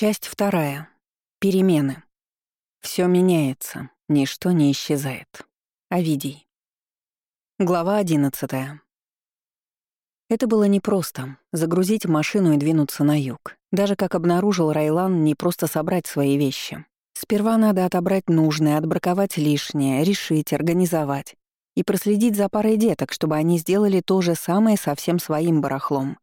Часть вторая. Перемены. Все меняется, ничто не исчезает. Овидий. Глава одиннадцатая. Это было непросто — загрузить машину и двинуться на юг. Даже как обнаружил Райлан, не просто собрать свои вещи. Сперва надо отобрать нужное, отбраковать лишнее, решить, организовать и проследить за парой деток, чтобы они сделали то же самое со всем своим барахлом.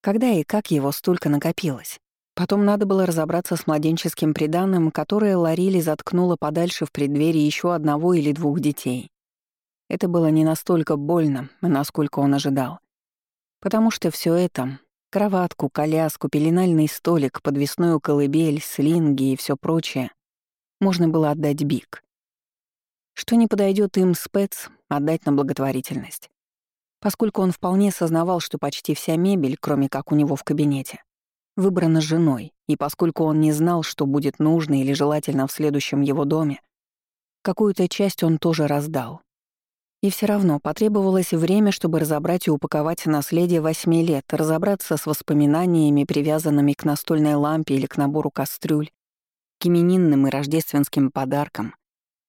Когда и как его столько накопилось? Потом надо было разобраться с младенческим приданным, которое Ларили заткнула подальше в преддверии еще одного или двух детей. Это было не настолько больно, насколько он ожидал. Потому что все это — кроватку, коляску, пеленальный столик, подвесную колыбель, слинги и все прочее — можно было отдать Биг. Что не подойдет им спец, отдать на благотворительность. Поскольку он вполне сознавал, что почти вся мебель, кроме как у него в кабинете, выбрана женой, и поскольку он не знал, что будет нужно или желательно в следующем его доме, какую-то часть он тоже раздал. И все равно потребовалось время, чтобы разобрать и упаковать наследие восьми лет, разобраться с воспоминаниями, привязанными к настольной лампе или к набору кастрюль, к именинным и рождественским подаркам,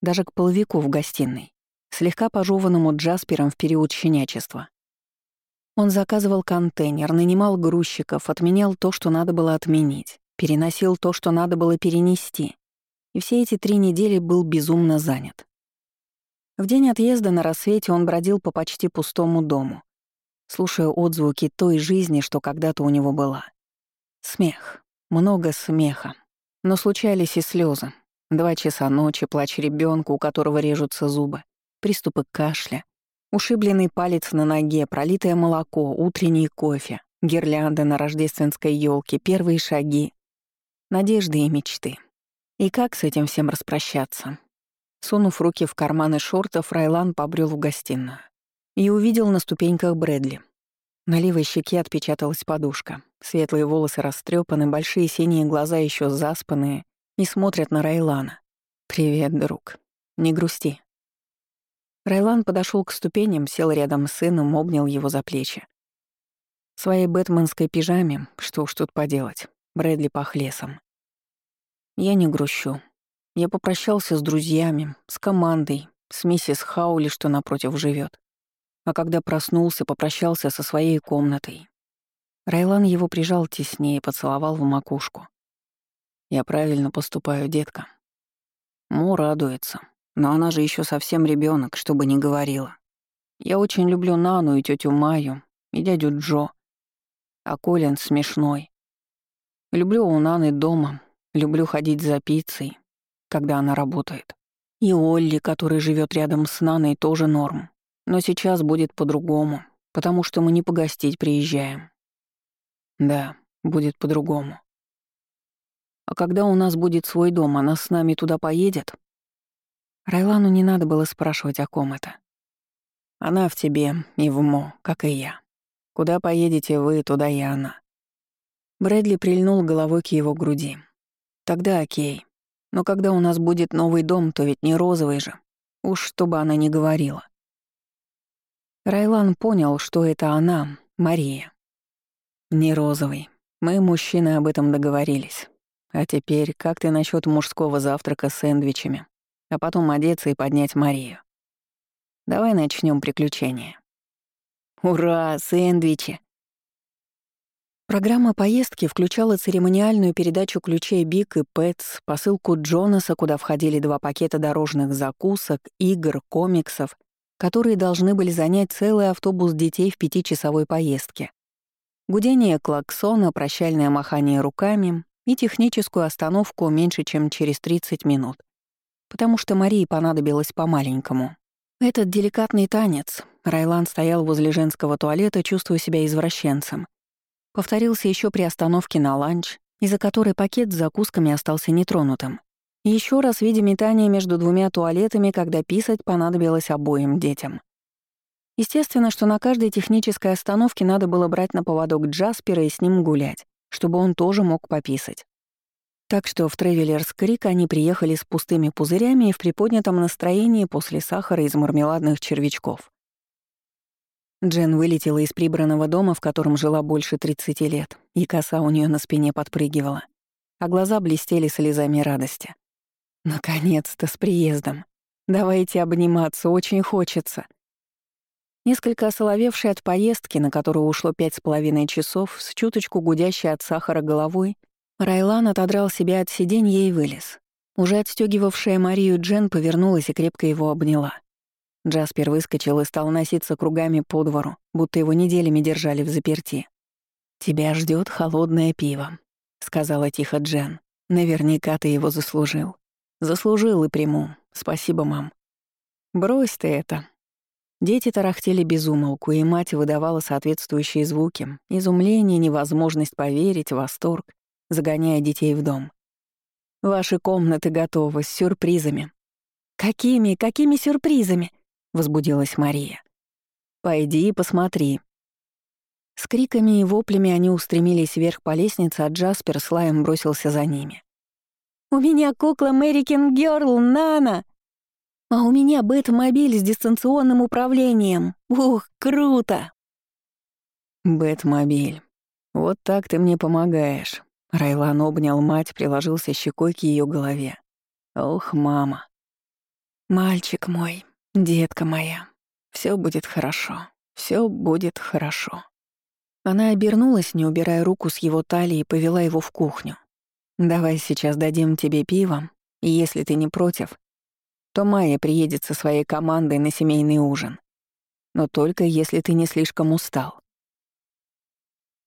даже к половику в гостиной, слегка пожеванному Джаспером в период щенячества. Он заказывал контейнер, нанимал грузчиков, отменял то, что надо было отменить, переносил то, что надо было перенести. И все эти три недели был безумно занят. В день отъезда на рассвете он бродил по почти пустому дому, слушая отзвуки той жизни, что когда-то у него была. Смех. Много смеха. Но случались и слезы. Два часа ночи, плач ребенка, у которого режутся зубы, приступы кашля, Ушибленный палец на ноге, пролитое молоко, утренний кофе, гирлянда на рождественской елке, первые шаги, надежды и мечты. И как с этим всем распрощаться? Сунув руки в карманы шортов, Райлан побрел в гостиную и увидел на ступеньках Брэдли. На левой щеке отпечаталась подушка. Светлые волосы растрепаны, большие синие глаза еще заспанные и смотрят на Райлана. «Привет, друг. Не грусти. Райлан подошел к ступеням, сел рядом с сыном, обнял его за плечи. В своей бэтменской пижаме, что уж тут поделать, Брэдли пах лесом. Я не грущу. Я попрощался с друзьями, с командой, с миссис Хаули, что напротив живет. А когда проснулся, попрощался со своей комнатой. Райлан его прижал теснее, поцеловал в макушку. «Я правильно поступаю, детка». Мо радуется. Но она же еще совсем ребенок, чтобы не говорила. Я очень люблю Нану и тетю Майю, и дядю Джо. А Колин смешной. Люблю у Наны дома, люблю ходить за пиццей, когда она работает. И Олли, который живет рядом с Наной, тоже норм. Но сейчас будет по-другому, потому что мы не погостить приезжаем. Да, будет по-другому. А когда у нас будет свой дом, она с нами туда поедет? Райлану не надо было спрашивать, о ком это. Она в тебе и в Мо, как и я. Куда поедете вы, туда и она. Брэдли прильнул головой к его груди. Тогда окей. Но когда у нас будет новый дом, то ведь не розовый же. Уж что бы она ни говорила. Райлан понял, что это она, Мария. Не розовый. Мы, мужчины, об этом договорились. А теперь, как ты насчет мужского завтрака с сэндвичами? А потом одеться и поднять Марию. Давай начнем приключение. Ура, сэндвичи! Программа поездки включала церемониальную передачу ключей Биг и Пэтс, посылку Джонаса, куда входили два пакета дорожных закусок, игр, комиксов, которые должны были занять целый автобус детей в пятичасовой поездке. Гудение клаксона, прощальное махание руками и техническую остановку меньше, чем через 30 минут потому что Марии понадобилось по-маленькому. Этот деликатный танец, Райлан стоял возле женского туалета, чувствуя себя извращенцем, повторился еще при остановке на ланч, из-за которой пакет с закусками остался нетронутым. Еще раз видя метание между двумя туалетами, когда писать понадобилось обоим детям. Естественно, что на каждой технической остановке надо было брать на поводок Джаспера и с ним гулять, чтобы он тоже мог пописать. Так что в Тревелерс Крик они приехали с пустыми пузырями и в приподнятом настроении после сахара из мармеладных червячков. Джен вылетела из прибранного дома, в котором жила больше 30 лет, и коса у нее на спине подпрыгивала. а глаза блестели слезами радости. «Наконец-то, с приездом! Давайте обниматься, очень хочется!» Несколько осоловевший от поездки, на которую ушло пять с половиной часов, с чуточку гудящей от сахара головой, Райлан отодрал себя от сиденья и вылез. Уже отстегивавшая Марию Джен повернулась и крепко его обняла. Джаспер выскочил и стал носиться кругами по двору, будто его неделями держали в заперти. «Тебя ждет холодное пиво», — сказала тихо Джен. «Наверняка ты его заслужил». «Заслужил и приму. Спасибо, мам». «Брось ты это», Дети тарахтели без умолку, и мать выдавала соответствующие звуки. Изумление, невозможность поверить, восторг, загоняя детей в дом. «Ваши комнаты готовы, с сюрпризами». «Какими, какими сюрпризами?» — возбудилась Мария. «Пойди и посмотри». С криками и воплями они устремились вверх по лестнице, а Джаспер с лаем бросился за ними. «У меня кукла Мэрикин Гёрл, Нана!» А у меня Бэтмобиль с дистанционным управлением. Ух, круто!» «Бэтмобиль. Вот так ты мне помогаешь». Райлан обнял мать, приложился щекой к ее голове. «Ох, мама». «Мальчик мой, детка моя, все будет хорошо, все будет хорошо». Она обернулась, не убирая руку с его талии, и повела его в кухню. «Давай сейчас дадим тебе пиво, и если ты не против, то Майя приедет со своей командой на семейный ужин. Но только если ты не слишком устал.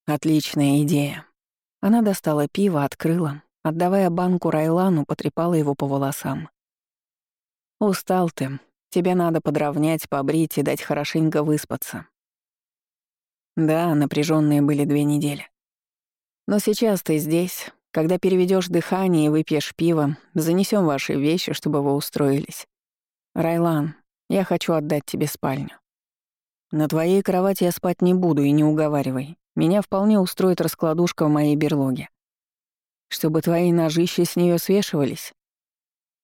Отличная идея. Она достала пиво, открыла, отдавая банку Райлану, потрепала его по волосам. «Устал ты. Тебя надо подровнять, побрить и дать хорошенько выспаться». Да, напряженные были две недели. Но сейчас ты здесь, когда переведешь дыхание и выпьешь пиво, занесем ваши вещи, чтобы вы устроились. Райлан, я хочу отдать тебе спальню. На твоей кровати я спать не буду и не уговаривай. Меня вполне устроит раскладушка в моей берлоге. Чтобы твои ножища с нее свешивались.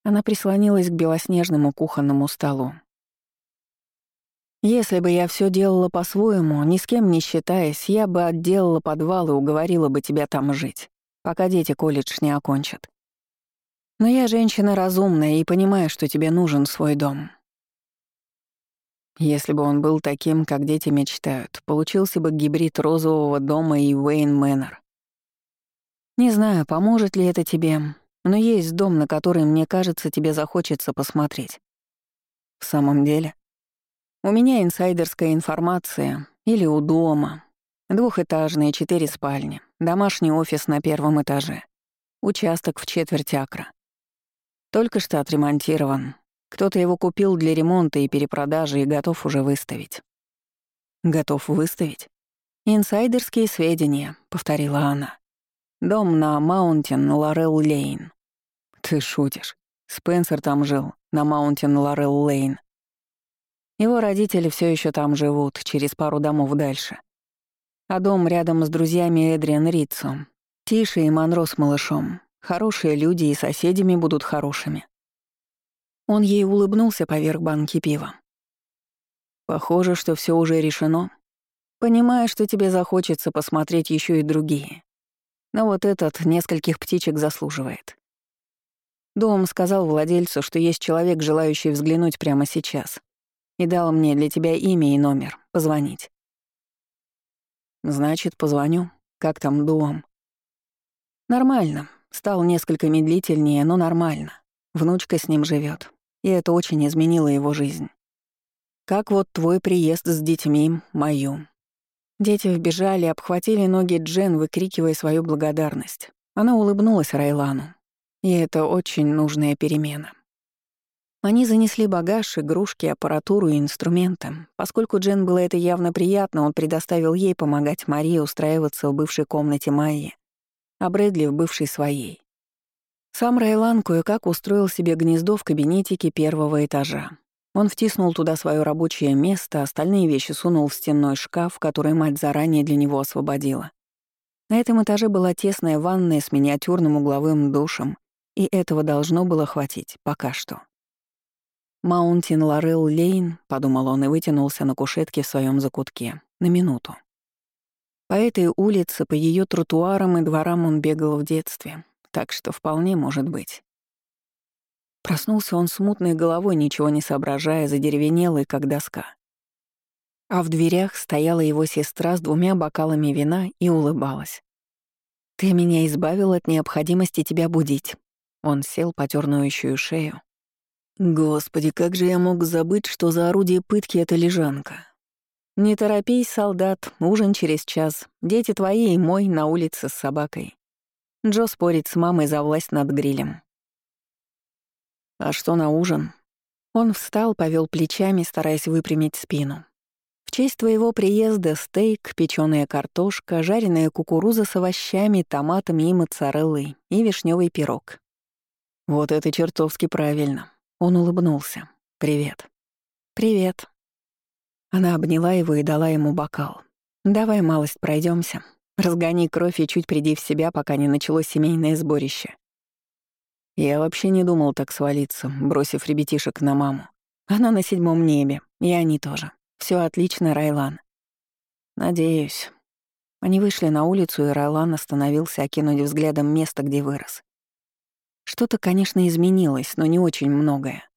Она прислонилась к белоснежному кухонному столу. Если бы я все делала по-своему, ни с кем не считаясь, я бы отделала подвал и уговорила бы тебя там жить пока дети колледж не окончат. Но я женщина разумная и понимаю, что тебе нужен свой дом. Если бы он был таким, как дети мечтают, получился бы гибрид розового дома и Уэйн Мэннер. Не знаю, поможет ли это тебе, но есть дом, на который, мне кажется, тебе захочется посмотреть. В самом деле, у меня инсайдерская информация или у дома, Двухэтажные, четыре спальни, домашний офис на первом этаже, участок в четверть акра. Только что отремонтирован. Кто-то его купил для ремонта и перепродажи и готов уже выставить. Готов выставить? «Инсайдерские сведения», — повторила она. «Дом на Маунтин Лорел Лейн». «Ты шутишь. Спенсер там жил, на Маунтин Лорел Лейн. Его родители все еще там живут, через пару домов дальше а дом рядом с друзьями Эдриан Рицо. Тише и Монро с малышом. Хорошие люди и соседями будут хорошими. Он ей улыбнулся поверх банки пива. Похоже, что все уже решено. Понимаю, что тебе захочется посмотреть еще и другие. Но вот этот нескольких птичек заслуживает. Дом сказал владельцу, что есть человек, желающий взглянуть прямо сейчас. И дал мне для тебя имя и номер, позвонить. Значит, позвоню. Как там дом? Нормально. Стал несколько медлительнее, но нормально. Внучка с ним живет, и это очень изменило его жизнь. Как вот твой приезд с детьми, мою. Дети вбежали, обхватили ноги Джен, выкрикивая свою благодарность. Она улыбнулась Райлану. И это очень нужная перемена. Они занесли багаж, игрушки, аппаратуру и инструменты. Поскольку Джен было это явно приятно, он предоставил ей помогать Марии устраиваться в бывшей комнате Майи, а Брэдли в бывшей своей. Сам Райлан кое-как устроил себе гнездо в кабинетике первого этажа. Он втиснул туда свое рабочее место, остальные вещи сунул в стенной шкаф, который мать заранее для него освободила. На этом этаже была тесная ванная с миниатюрным угловым душем, и этого должно было хватить пока что. «Маунтин Лорел Лейн», — подумал он и вытянулся на кушетке в своем закутке. На минуту. По этой улице, по ее тротуарам и дворам он бегал в детстве. Так что вполне может быть. Проснулся он смутной головой, ничего не соображая, задеревенелый, как доска. А в дверях стояла его сестра с двумя бокалами вина и улыбалась. «Ты меня избавил от необходимости тебя будить». Он сел, потер ноющую шею. «Господи, как же я мог забыть, что за орудие пытки — это лежанка? Не торопись, солдат, ужин через час. Дети твои и мой на улице с собакой. Джо спорит с мамой за власть над грилем. А что на ужин? Он встал, повел плечами, стараясь выпрямить спину. В честь твоего приезда стейк, печеная картошка, жареная кукуруза с овощами, томатами и моцареллой и вишневый пирог. Вот это чертовски правильно. Он улыбнулся. Привет. Привет. Она обняла его и дала ему бокал. Давай малость пройдемся. Разгони кровь и чуть приди в себя, пока не началось семейное сборище. Я вообще не думал так свалиться, бросив ребятишек на маму. Она на седьмом небе, и они тоже. Все отлично, Райлан. Надеюсь. Они вышли на улицу, и Райлан остановился окинуть взглядом место, где вырос. Что-то, конечно, изменилось, но не очень многое.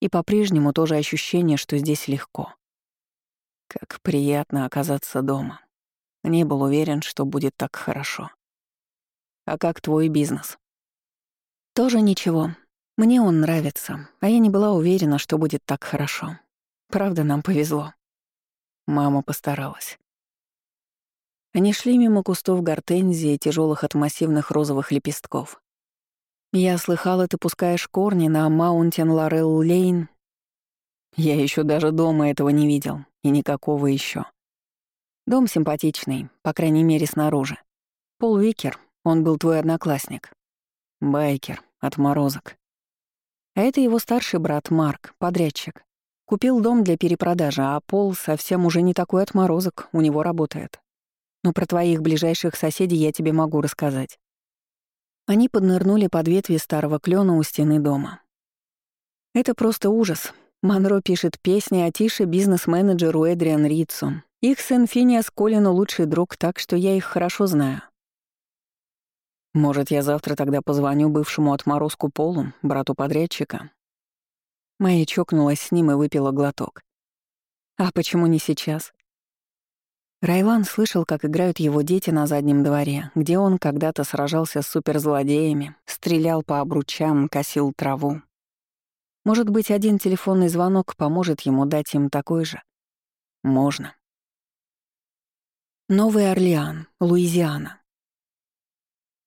И по-прежнему тоже ощущение, что здесь легко. Как приятно оказаться дома. Не был уверен, что будет так хорошо. А как твой бизнес? Тоже ничего. Мне он нравится, а я не была уверена, что будет так хорошо. Правда, нам повезло. Мама постаралась. Они шли мимо кустов гортензии, тяжелых от массивных розовых лепестков. Я слыхала, ты пускаешь корни на Маунтин Лорел Лейн. Я еще даже дома этого не видел, и никакого еще. Дом симпатичный, по крайней мере, снаружи. Пол Викер, он был твой одноклассник. Байкер, отморозок. А это его старший брат Марк, подрядчик. Купил дом для перепродажи, а Пол совсем уже не такой отморозок, у него работает. Но про твоих ближайших соседей я тебе могу рассказать. Они поднырнули под ветви старого клена у стены дома. Это просто ужас. Монро пишет песни, а Тише — бизнес-менеджеру Эдриан Ритсу. Их сын Финиас Колину лучший друг, так что я их хорошо знаю. Может, я завтра тогда позвоню бывшему отморозку Полу, брату подрядчика?» Майя чокнулась с ним и выпила глоток. «А почему не сейчас?» Райлан слышал, как играют его дети на заднем дворе, где он когда-то сражался с суперзлодеями, стрелял по обручам, косил траву. Может быть, один телефонный звонок поможет ему дать им такой же? Можно. Новый Орлеан, Луизиана.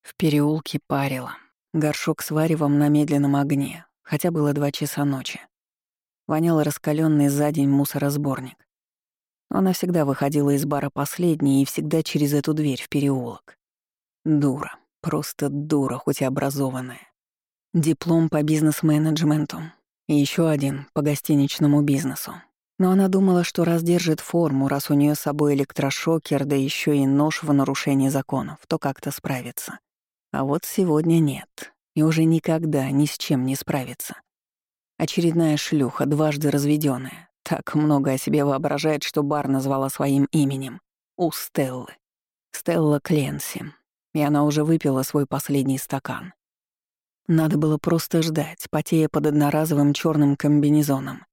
В переулке парило. Горшок с варевом на медленном огне, хотя было два часа ночи. Вонял раскаленный за день мусоросборник. Она всегда выходила из бара последней и всегда через эту дверь в переулок. Дура, просто дура, хоть и образованная. Диплом по бизнес-менеджменту и еще один по гостиничному бизнесу. Но она думала, что раздержит форму, раз у нее с собой электрошокер, да еще и нож в нарушении законов, то как-то справится. А вот сегодня нет. И уже никогда ни с чем не справится. Очередная шлюха, дважды разведенная, так много о себе воображает, что бар назвала своим именем. У Стеллы. Стелла Кленси. И она уже выпила свой последний стакан. Надо было просто ждать, потея под одноразовым черным комбинезоном.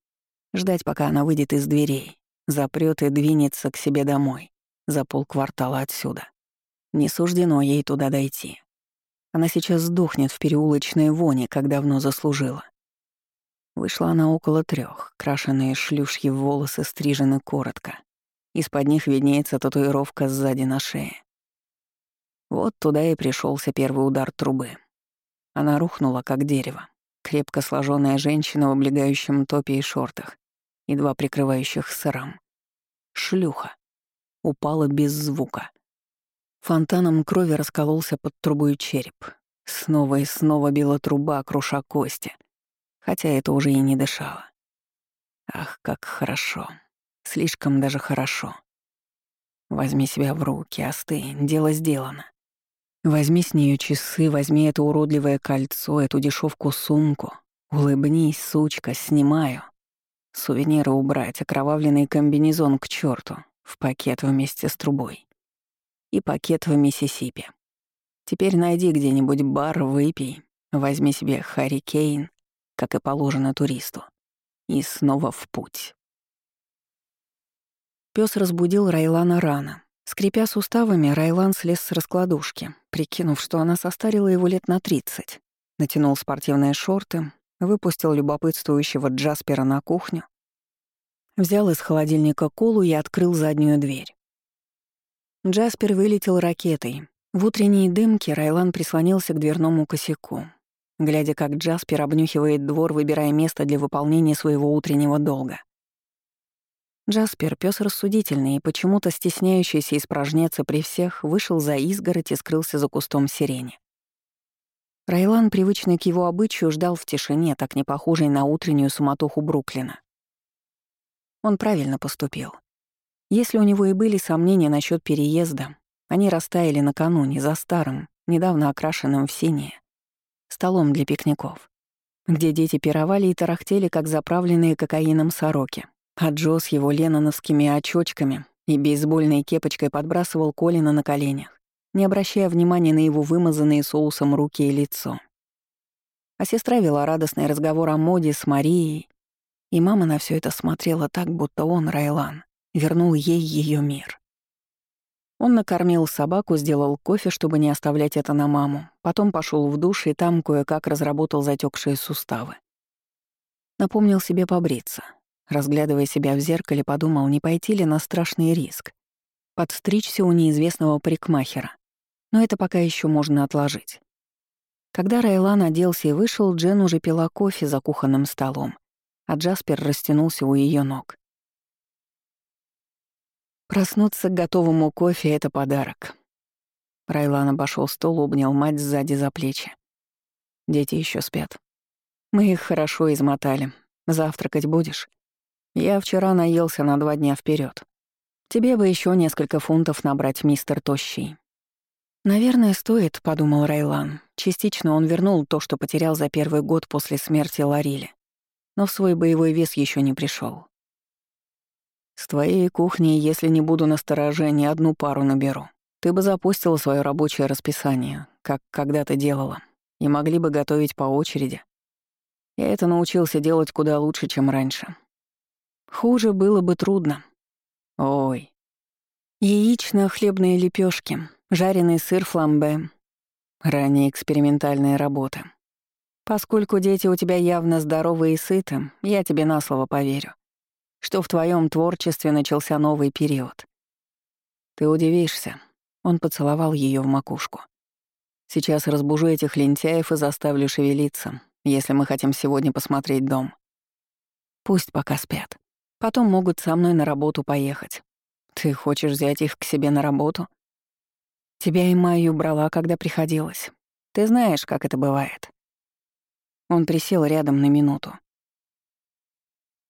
Ждать, пока она выйдет из дверей, запрет и двинется к себе домой, за полквартала отсюда. Не суждено ей туда дойти. Она сейчас сдохнет в переулочной воне, как давно заслужила. Вышла она около трех, крашеные шлюшьи волосы стрижены коротко. Из-под них виднеется татуировка сзади на шее. Вот туда и пришелся первый удар трубы. Она рухнула, как дерево. Крепко сложенная женщина в облегающем топе и шортах, едва прикрывающих сыром. Шлюха. Упала без звука. Фонтаном крови раскололся под трубой череп. Снова и снова била труба, круша кости. Хотя это уже и не дышало. Ах, как хорошо. Слишком даже хорошо. Возьми себя в руки, остынь, дело сделано. Возьми с нее часы, возьми это уродливое кольцо, эту дешевку сумку. Улыбнись, сучка, снимаю. Сувениры убрать, окровавленный комбинезон к черту в пакет вместе с трубой и пакет в Миссисипи. Теперь найди где-нибудь бар, выпей, возьми себе харикейн, как и положено туристу, и снова в путь. Пёс разбудил Райлана рано. Скрипя суставами, Райлан слез с раскладушки, прикинув, что она состарила его лет на тридцать. Натянул спортивные шорты, выпустил любопытствующего Джаспера на кухню, взял из холодильника колу и открыл заднюю дверь. Джаспер вылетел ракетой. В утренней дымке Райлан прислонился к дверному косяку, глядя, как Джаспер обнюхивает двор, выбирая место для выполнения своего утреннего долга. Джаспер, пес рассудительный и почему-то стесняющийся испражнеться при всех, вышел за изгородь и скрылся за кустом сирени. Райлан, привычный к его обычаю, ждал в тишине, так не похожей на утреннюю суматоху Бруклина. Он правильно поступил. Если у него и были сомнения насчет переезда, они растаяли накануне за старым, недавно окрашенным в синее, столом для пикников, где дети пировали и тарахтели, как заправленные кокаином сороки, а Джо с его леноновскими очочками и бейсбольной кепочкой подбрасывал Колина на коленях не обращая внимания на его вымазанные соусом руки и лицо. А сестра вела радостный разговор о моде с Марией, и мама на все это смотрела так, будто он, Райлан, вернул ей ее мир. Он накормил собаку, сделал кофе, чтобы не оставлять это на маму, потом пошел в душ и там кое-как разработал затекшие суставы. Напомнил себе побриться. Разглядывая себя в зеркале, подумал, не пойти ли на страшный риск. Подстричься у неизвестного парикмахера. Но это пока еще можно отложить. Когда Райлан оделся и вышел, Джен уже пила кофе за кухонным столом, а Джаспер растянулся у ее ног. Проснуться к готовому кофе — это подарок. Райлан обошел стол, обнял мать сзади за плечи. Дети еще спят. Мы их хорошо измотали. Завтракать будешь? Я вчера наелся на два дня вперед. Тебе бы еще несколько фунтов набрать, мистер Тощий. «Наверное, стоит», — подумал Райлан. Частично он вернул то, что потерял за первый год после смерти Ларили. Но в свой боевой вес еще не пришел. «С твоей кухни, если не буду настороже, ни одну пару наберу. Ты бы запустила свое рабочее расписание, как когда-то делала, и могли бы готовить по очереди. Я это научился делать куда лучше, чем раньше. Хуже было бы трудно. Ой. Яично-хлебные лепешки, жареный сыр фламбе, ранее экспериментальные работы. Поскольку дети у тебя явно здоровые и сыты, я тебе на слово поверю, что в твоем творчестве начался новый период. Ты удивишься. Он поцеловал ее в макушку. Сейчас разбужу этих лентяев и заставлю шевелиться, если мы хотим сегодня посмотреть дом. Пусть пока спят. Потом могут со мной на работу поехать. Ты хочешь взять их к себе на работу? Тебя и Майю брала, когда приходилось. Ты знаешь, как это бывает. Он присел рядом на минуту.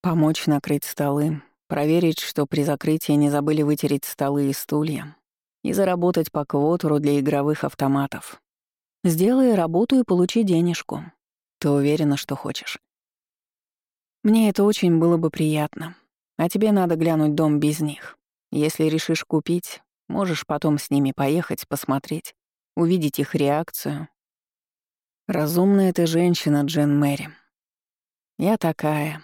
Помочь накрыть столы, проверить, что при закрытии не забыли вытереть столы и стулья, и заработать по квотеру для игровых автоматов. Сделай работу и получи денежку. Ты уверена, что хочешь? Мне это очень было бы приятно. А тебе надо глянуть дом без них. Если решишь купить, Можешь потом с ними поехать, посмотреть, увидеть их реакцию. Разумная ты женщина, Джен Мэри. Я такая.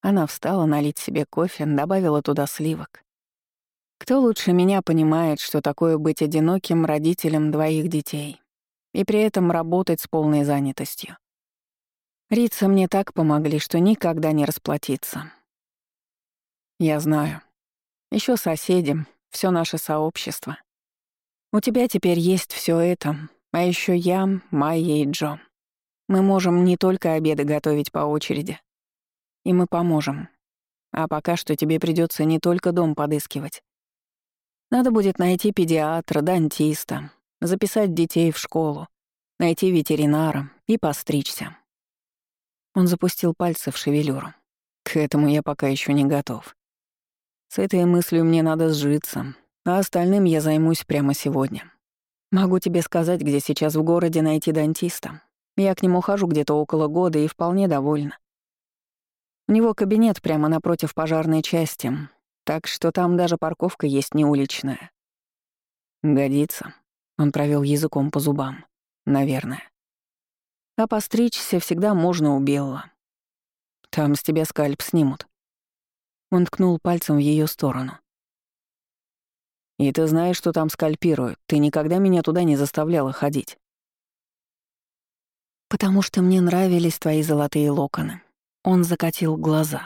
Она встала налить себе кофе, добавила туда сливок. Кто лучше меня понимает, что такое быть одиноким родителем двоих детей и при этом работать с полной занятостью? Рица мне так помогли, что никогда не расплатиться. Я знаю. Еще соседям, все наше сообщество. У тебя теперь есть все это, а еще я, Майя и Джо. Мы можем не только обеды готовить по очереди. И мы поможем. А пока что тебе придется не только дом подыскивать. Надо будет найти педиатра, дантиста, записать детей в школу, найти ветеринара и постричься. Он запустил пальцы в шевелюру. К этому я пока еще не готов. С этой мыслью мне надо сжиться, а остальным я займусь прямо сегодня. Могу тебе сказать, где сейчас в городе найти дантиста. Я к нему хожу где-то около года и вполне довольна. У него кабинет прямо напротив пожарной части, так что там даже парковка есть не уличная. Годится. Он провел языком по зубам. Наверное. А постричься всегда можно у Белла. Там с тебя скальп снимут. Он ткнул пальцем в ее сторону. «И ты знаешь, что там скальпируют. Ты никогда меня туда не заставляла ходить». «Потому что мне нравились твои золотые локоны». Он закатил глаза.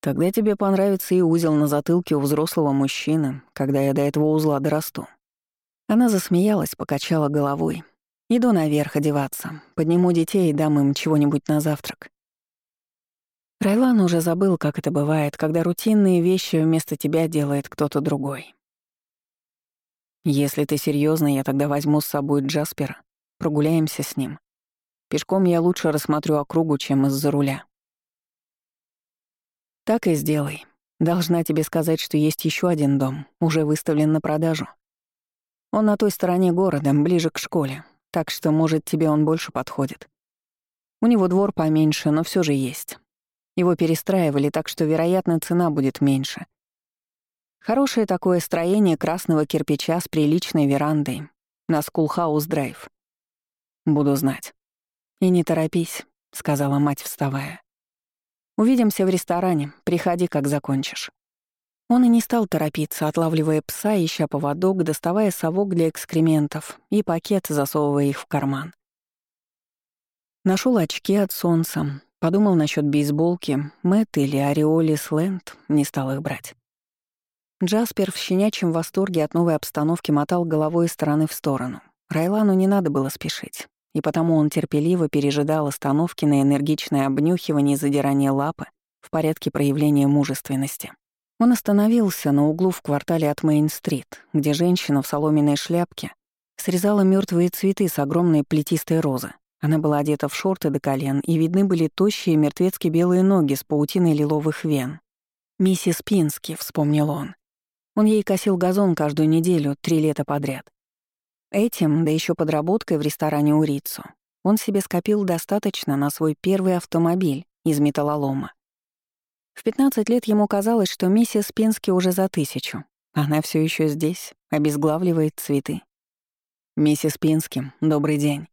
«Тогда тебе понравится и узел на затылке у взрослого мужчины, когда я до этого узла дорасту». Она засмеялась, покачала головой. «Иду наверх одеваться. Подниму детей и дам им чего-нибудь на завтрак». Райлан уже забыл, как это бывает, когда рутинные вещи вместо тебя делает кто-то другой. Если ты серьезно, я тогда возьму с собой Джаспера, прогуляемся с ним. Пешком я лучше рассмотрю округу, чем из-за руля. Так и сделай. Должна тебе сказать, что есть еще один дом, уже выставлен на продажу. Он на той стороне города, ближе к школе, так что, может, тебе он больше подходит. У него двор поменьше, но все же есть. Его перестраивали, так что, вероятно, цена будет меньше. Хорошее такое строение красного кирпича с приличной верандой на Скулхаус-драйв. Буду знать. И не торопись, сказала мать, вставая. Увидимся в ресторане, приходи, как закончишь. Он и не стал торопиться, отлавливая пса, ища поводок, доставая совок для экскрементов и пакет, засовывая их в карман. Нашел очки от солнца, Подумал насчет бейсболки, Мэтт или Ореолис Лэнд, не стал их брать. Джаспер в щенячьем восторге от новой обстановки мотал головой из стороны в сторону. Райлану не надо было спешить, и потому он терпеливо пережидал остановки на энергичное обнюхивание и задирание лапы в порядке проявления мужественности. Он остановился на углу в квартале от Мейн-стрит, где женщина в соломенной шляпке срезала мертвые цветы с огромной плетистой розы. Она была одета в шорты до колен, и видны были тощие мертвецки белые ноги с паутиной лиловых вен. «Миссис Пински», — вспомнил он. Он ей косил газон каждую неделю, три лета подряд. Этим, да еще подработкой в ресторане у Рицу, он себе скопил достаточно на свой первый автомобиль из металлолома. В 15 лет ему казалось, что миссис Пински уже за тысячу. Она все еще здесь, обезглавливает цветы. «Миссис Пински, добрый день».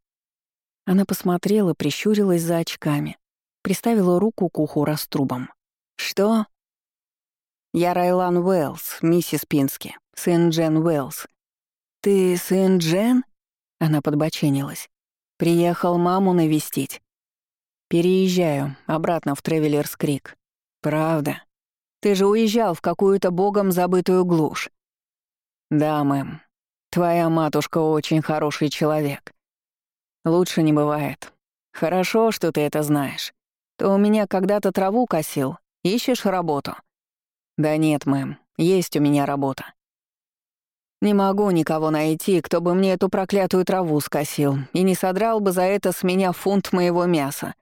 Она посмотрела, прищурилась за очками, приставила руку к уху раструбом. «Что?» «Я Райлан Уэллс, миссис Пински, сын Джен Уэллс». «Ты сын Джен?» Она подбоченилась. «Приехал маму навестить». «Переезжаю, обратно в Тревелерс Крик». «Правда? Ты же уезжал в какую-то богом забытую глушь». «Да, мэм. Твоя матушка очень хороший человек. Лучше не бывает. Хорошо, что ты это знаешь. Ты у меня когда-то траву косил. Ищешь работу? Да нет, мэм, есть у меня работа. Не могу никого найти, кто бы мне эту проклятую траву скосил и не содрал бы за это с меня фунт моего мяса.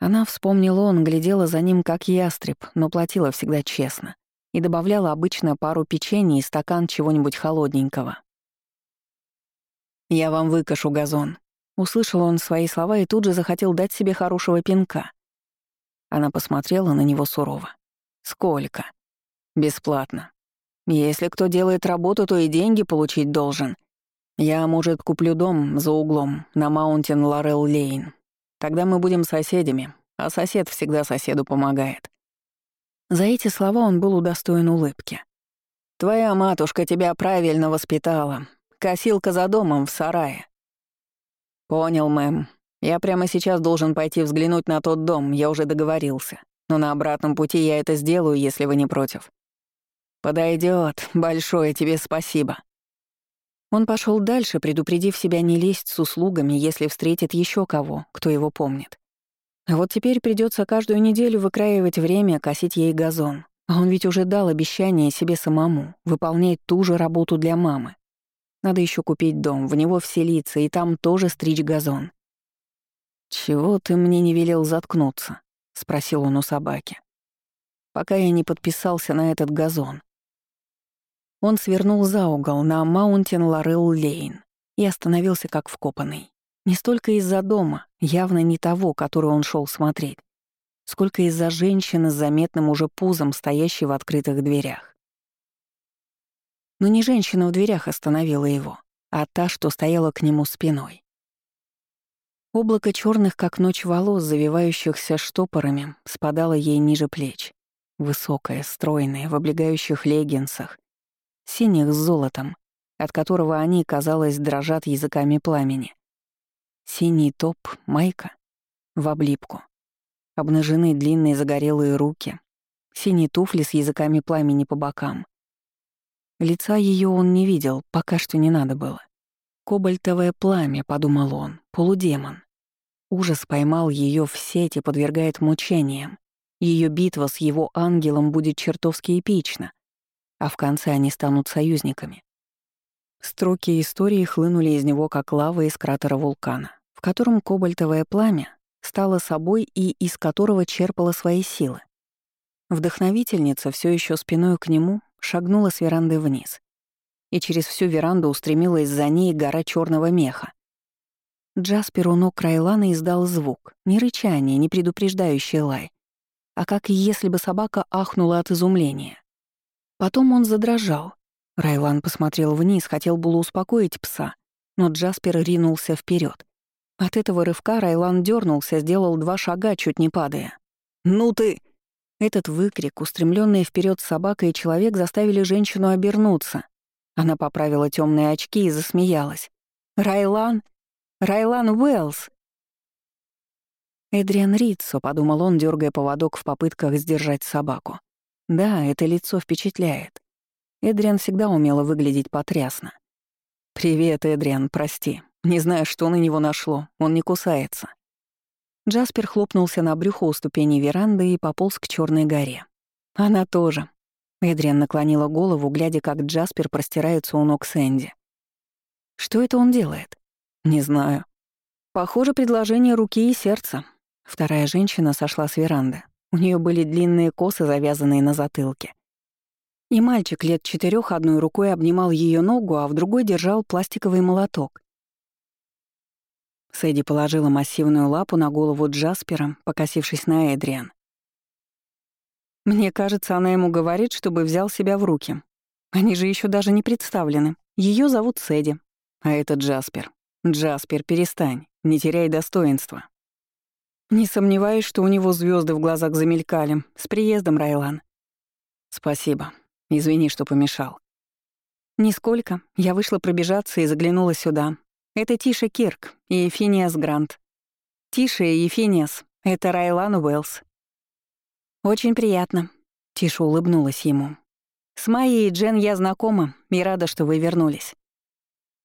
Она вспомнила, он глядела за ним как ястреб, но платила всегда честно и добавляла обычно пару печенья и стакан чего-нибудь холодненького. «Я вам выкашу газон». Услышал он свои слова и тут же захотел дать себе хорошего пинка. Она посмотрела на него сурово. «Сколько?» «Бесплатно. Если кто делает работу, то и деньги получить должен. Я, может, куплю дом за углом на Маунтин Лорел Лейн. Тогда мы будем соседями, а сосед всегда соседу помогает». За эти слова он был удостоен улыбки. «Твоя матушка тебя правильно воспитала, Косилка за домом в сарае». «Понял, мэм. Я прямо сейчас должен пойти взглянуть на тот дом, я уже договорился. Но на обратном пути я это сделаю, если вы не против». Подойдет. Большое тебе спасибо». Он пошел дальше, предупредив себя не лезть с услугами, если встретит еще кого, кто его помнит. Вот теперь придется каждую неделю выкраивать время, косить ей газон. А он ведь уже дал обещание себе самому выполнять ту же работу для мамы. Надо еще купить дом, в него вселиться и там тоже стричь газон. «Чего ты мне не велел заткнуться?» — спросил он у собаки. «Пока я не подписался на этот газон». Он свернул за угол на Маунтин Лорел Лейн и остановился как вкопанный. Не столько из-за дома, явно не того, который он шел смотреть, сколько из-за женщины с заметным уже пузом, стоящей в открытых дверях. Но не женщина в дверях остановила его, а та, что стояла к нему спиной. Облако черных, как ночь волос, завивающихся штопорами, спадало ей ниже плеч. Высокая, стройная, в облегающих леггинсах, синих с золотом, от которого они, казалось, дрожат языками пламени. Синий топ, майка, в облипку. Обнажены длинные загорелые руки, синие туфли с языками пламени по бокам. Лица ее он не видел, пока что не надо было. «Кобальтовое пламя», — подумал он, — «полудемон». Ужас поймал ее в сети, подвергает мучениям. Ее битва с его ангелом будет чертовски эпична, а в конце они станут союзниками. Строки истории хлынули из него, как лава из кратера вулкана, в котором кобальтовое пламя стало собой и из которого черпало свои силы. Вдохновительница, все еще спиной к нему, шагнула с веранды вниз. И через всю веранду устремилась за ней гора черного меха. Джаспер у ног Райлана издал звук, не рычание, не предупреждающий лай, а как если бы собака ахнула от изумления. Потом он задрожал. Райлан посмотрел вниз, хотел было успокоить пса, но Джаспер ринулся вперед. От этого рывка Райлан дернулся, сделал два шага, чуть не падая. «Ну ты!» Этот выкрик, устремленный вперед собака и человек, заставили женщину обернуться. Она поправила темные очки и засмеялась. «Райлан!» Райлан Уэллс!» «Эдриан Ритсо», — подумал он, дергая поводок в попытках сдержать собаку. «Да, это лицо впечатляет. Эдриан всегда умела выглядеть потрясно. «Привет, Эдриан, прости. Не знаю, что на него нашло. Он не кусается». Джаспер хлопнулся на брюхо у ступени веранды и пополз к черной горе. «Она тоже». Эдриан наклонила голову, глядя, как Джаспер простирается у ног Сэнди. «Что это он делает?» «Не знаю. Похоже, предложение руки и сердца». Вторая женщина сошла с веранды. У нее были длинные косы, завязанные на затылке. И мальчик лет четырех одной рукой обнимал ее ногу, а в другой держал пластиковый молоток. Сэдди положила массивную лапу на голову Джаспера, покосившись на Эдриан. «Мне кажется, она ему говорит, чтобы взял себя в руки. Они же еще даже не представлены. Ее зовут Сэдди, а это Джаспер. «Джаспер, перестань, не теряй достоинства». Не сомневаюсь, что у него звезды в глазах замелькали. С приездом, Райлан. Спасибо. Извини, что помешал. Нисколько. Я вышла пробежаться и заглянула сюда. Это Тиша Кирк и Финиас Грант. Тиша и Финиас — это Райлан Уэллс. Очень приятно. Тиша улыбнулась ему. С Майей и Джен я знакома и рада, что вы вернулись.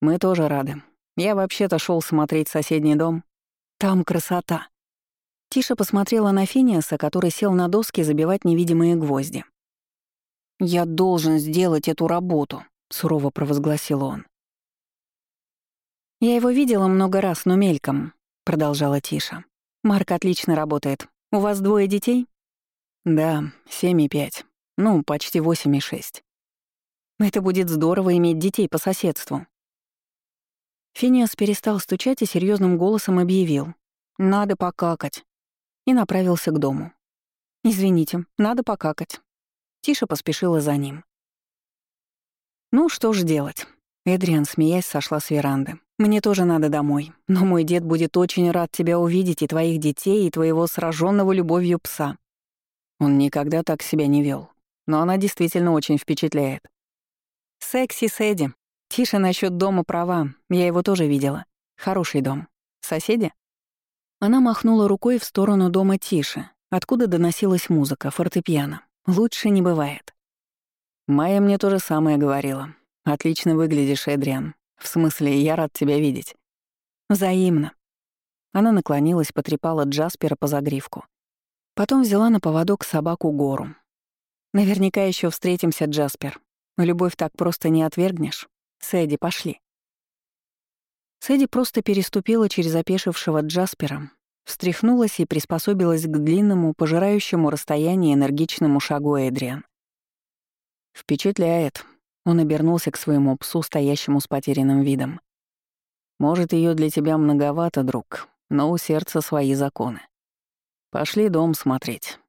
Мы тоже рады. Я вообще-то шел смотреть соседний дом. Там красота. Тиша посмотрела на Финиаса, который сел на доски забивать невидимые гвозди. «Я должен сделать эту работу», — сурово провозгласил он. «Я его видела много раз, но мельком», — продолжала Тиша. «Марк отлично работает. У вас двое детей?» «Да, семь и пять. Ну, почти восемь и шесть». «Это будет здорово иметь детей по соседству», Финиас перестал стучать и серьезным голосом объявил. «Надо покакать». И направился к дому. «Извините, надо покакать». Тиша поспешила за ним. «Ну, что ж делать?» Эдриан, смеясь, сошла с веранды. «Мне тоже надо домой, но мой дед будет очень рад тебя увидеть и твоих детей, и твоего сраженного любовью пса». Он никогда так себя не вел, но она действительно очень впечатляет. «Секси Сэдди», Тише насчет дома права, я его тоже видела. Хороший дом. Соседи? Она махнула рукой в сторону дома Тиши, откуда доносилась музыка, фортепиано. Лучше не бывает. Майя мне то же самое говорила. Отлично выглядишь, Эдриан. В смысле, я рад тебя видеть. Взаимно. Она наклонилась, потрепала Джаспера по загривку. Потом взяла на поводок собаку Гору. Наверняка еще встретимся, Джаспер. Любовь так просто не отвергнешь. Сэдди, пошли». Сэдди просто переступила через опешившего Джаспера, встряхнулась и приспособилась к длинному, пожирающему расстояние энергичному шагу Эдриан. «Впечатляет», — он обернулся к своему псу, стоящему с потерянным видом. «Может, ее для тебя многовато, друг, но у сердца свои законы. Пошли дом смотреть».